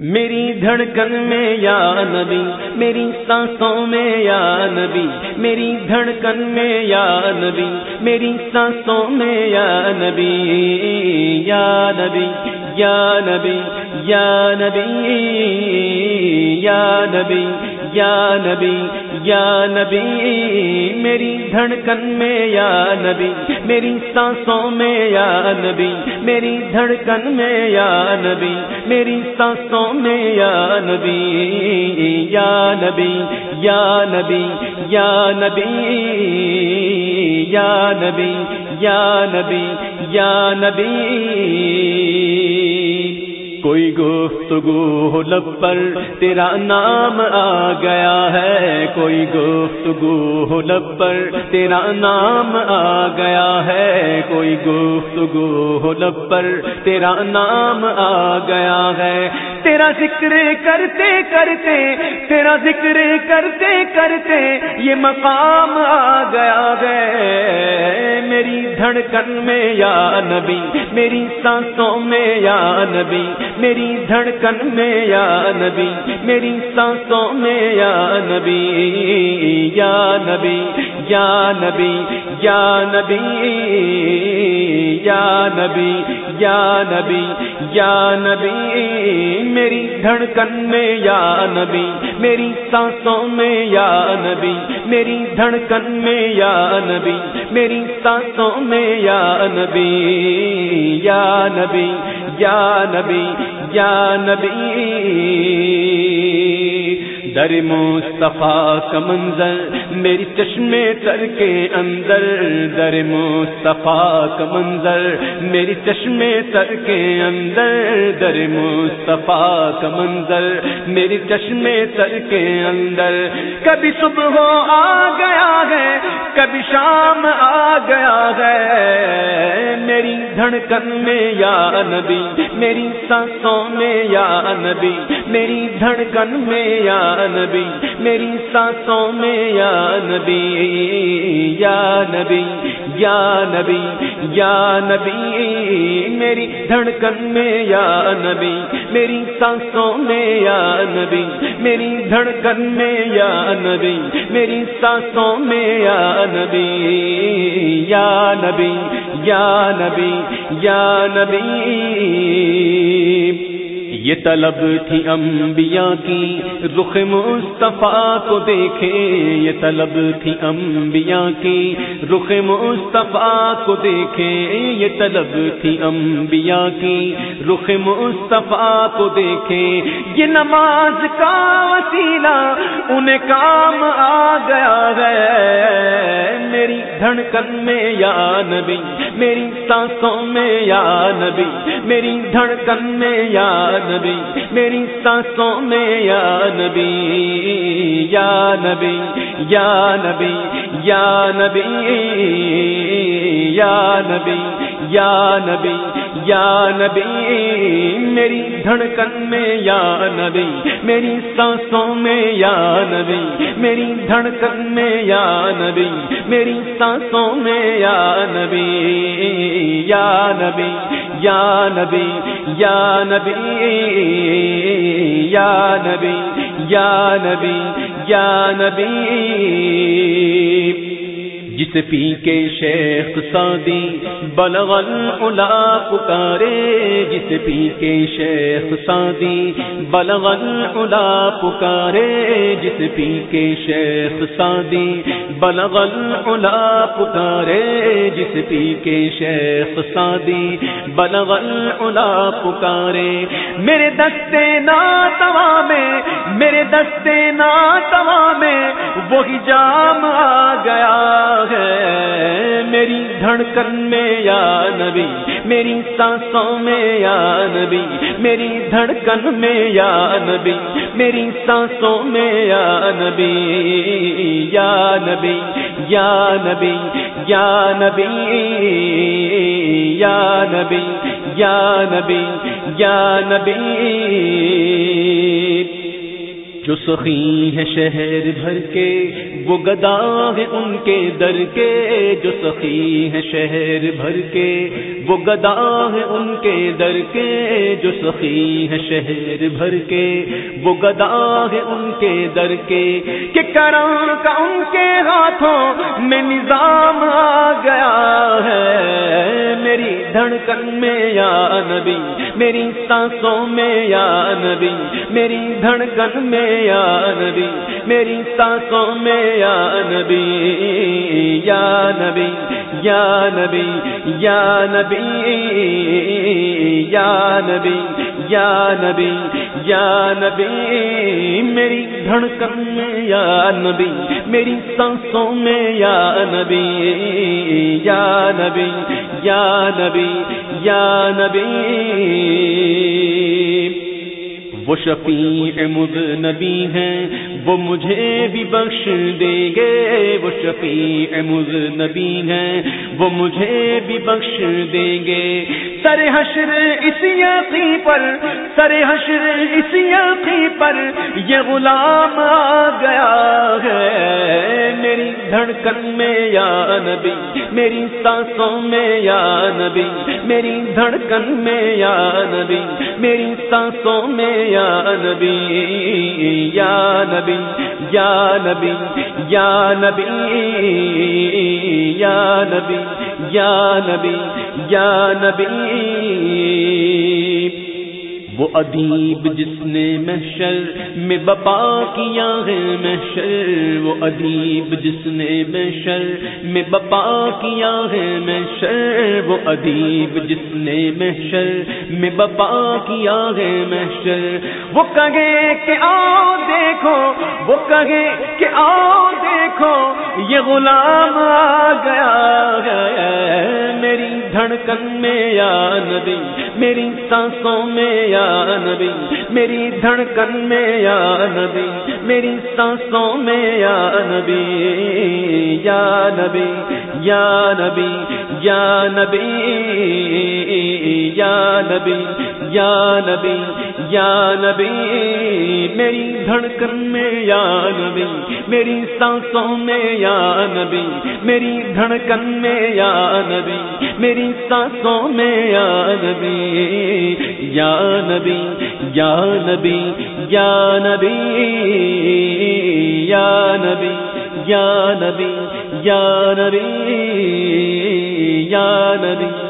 میری دھڑکن میں یا نبی، میری سانسوں میں یا نبی، میری دھڑکن میں یا نبی، میری سانسوں میں یا نبی یا نبی یا نبی یا نبی یا نبی یا نبی یا نبی میری دھڑکن میں یا نبی میری سانسوں میں یا نبی میری دھڑکن میں یا نبی میری سانسوں میں یا نبی یا نبی یا نبی یا نبی یا نبی یا نبی یا نبی کوئی گفتگو ہو لب پر تیرا نام آ گیا ہے، کوئی گفتگو ہو لب پر تیرا نام آ گیا ہے، کوئی گفتگو ہو لب پر تیرا نام آ گیا ہے۔ تیرا ذکر کرتے کرتے، تیرا ذکر کرتے کرتے یہ مقام آ گیا ہے۔ میری دھڑکن میں یا نبی، میری سانسوں میں یا نبی، میری دھڑکن میں یا نبی، میری سانسوں میں یا نبی یا نبی یا نبی یا نبی۔ یا نبی یا نبی یا نبی، میری دھڑکن میں یا نبی، میری سانسوں میں یا نبی، میری دھڑکن میں یا نبی، میری سانسوں میں یا نبی یا نبی یا نبی یا نبی۔ در مصطفیٰ کا منظر میری چشمے تر کے اندر، در مصطفیٰ کا منظر۔ میری چشمے تر کے اندر، در مصطفیٰ کا منظر۔ میری چشمے تر کے اندر۔ کبھی صبح آ گیا ہے، کبھی شام آ گیا ہے۔ میری دھڑکن میں یا نبی، میری سانسوں میں یا نبی، میری دھڑکن میں یا نبی، میری سانسوں میں یا نبی، یا نبی یا نبی یا نبی، میری دھڑکن میں یا نبی، میری سانسوں میں یا نبی، میری دھڑکن میں یا نبی، میری سانسوں میں یا نبی یا نبی یا نبی یا نبی۔ یہ طلب تھی انبیاء کی۔ رخ مصطفیٰ کو دیکھے، یہ طلب تھی انبیاء کی۔ رخ مصطفیٰ کو دیکھے، یہ طلب تھی انبیاء کی۔ رخ مصطفیٰ کو دیکھے، یہ نماز کا وسیلہ انہیں کام آ گیا ہے۔ میری دھڑکن میں یا نبی، میری سانسوں میں یا نبی، میری دھڑکن میں یا نبی، میری سانسوں میں یا نبی یا نبی یا نبی یا نبی یا نبی یا نبی یا نبی میری دھڑکن میں یا نبی میری سانسوں میں یا نبی میری دھڑکن میں یا نبی میری سانسوں میں یا نبی یا نبی یا نبی یا نبی یا نبی یا نبی یا نبی جس پی کے شیخ سادی بلغل الا پکارے جس پی کے شیخ سادی بلغل الا پکارے جس پی کے شیخ سادی بلغل الا پکارے جس پی کے شیخ سادی بلغل الا پکارے۔ میرے دستے نا توا میں، میرے دستے نا توا میں وہی جام آ گیا ہے۔ میری دھڑکن میں یا نبی، میری سانسوں میں یا نبی، میری دھڑکن میں یا نبی، میری سانسوں میں یا نبی یا نبی یا نبی یا نبی یا نبی یا نبی یا نبی۔ جو سخی ہے شہر بھر کے، وہ گدا ہے ان کے در کے۔ جو سخی ہے شہر بھر کے وہ گدا ہے ان کے در کے جو سخی ہے شہر بھر کے۔ وہ گدا ہے ان کے در کے کہ کرا کا ان کے ہاتھوں میں نظام آ گیا ہے۔ میری دھڑکن میں یا نبی، میری سانسوں میں یا نبی، میری دھڑکن میں یا نبی، میری سانسوں میں یا نبی یا نبی۔ یا نبی یا نبی یا نبی یا نبی یا نبی، میری دھڑکن میں یا نبی، میری سانسوں میں یا نبی یا نبی یا نبی یا نبی۔ وہ شفیع مد نبی ہیں، وہ مجھے بھی بخش دیں گے، وہ شفیع مد نبی ہیں۔ وہ مجھے بھی بخش دیں گے۔ سر حشر اسی عقی پر، سر حشر اسی عقی پر یہ غلام آ گیا ہے۔ میری دھڑکن میں یا نبی، میری سانسوں میں یا نبی، میری دھڑکن میں یا نبی، میری سانسوں میں یا نبی یا نبی یا نبی یا نبی یا نبی۔ یا نبی یا نبی وہ ادیب جس نے محشر میں بپا کیا ہے محشر، وہ ادیب جس نے محشر میں بپا کیا ہے محشر، وہ ادیب جس نے محشر میں بپا کیا ہے محشر۔ وہ کہے کہ آؤ دیکھو، وہ کہے کہ آؤ دیکھو، یہ غلام آ گیا ہے۔ میری دھڑکن میں یا نبی، میری سانسوں میں یا یا نبی، میری دھڑکن میں یا نبی، میری سانسوں میں یا نبی یا نبی یا نبی یا نبی یا نبی یا نبی یا نبی میری دھڑکن میں یا نبی میری سانسوں میں یا نبی میری دھڑکن میں یا نبی میری سانسوں میں یا نبی یا نبی یا نبی یا نبی یا نبی یا نبی یا نبی یا نبی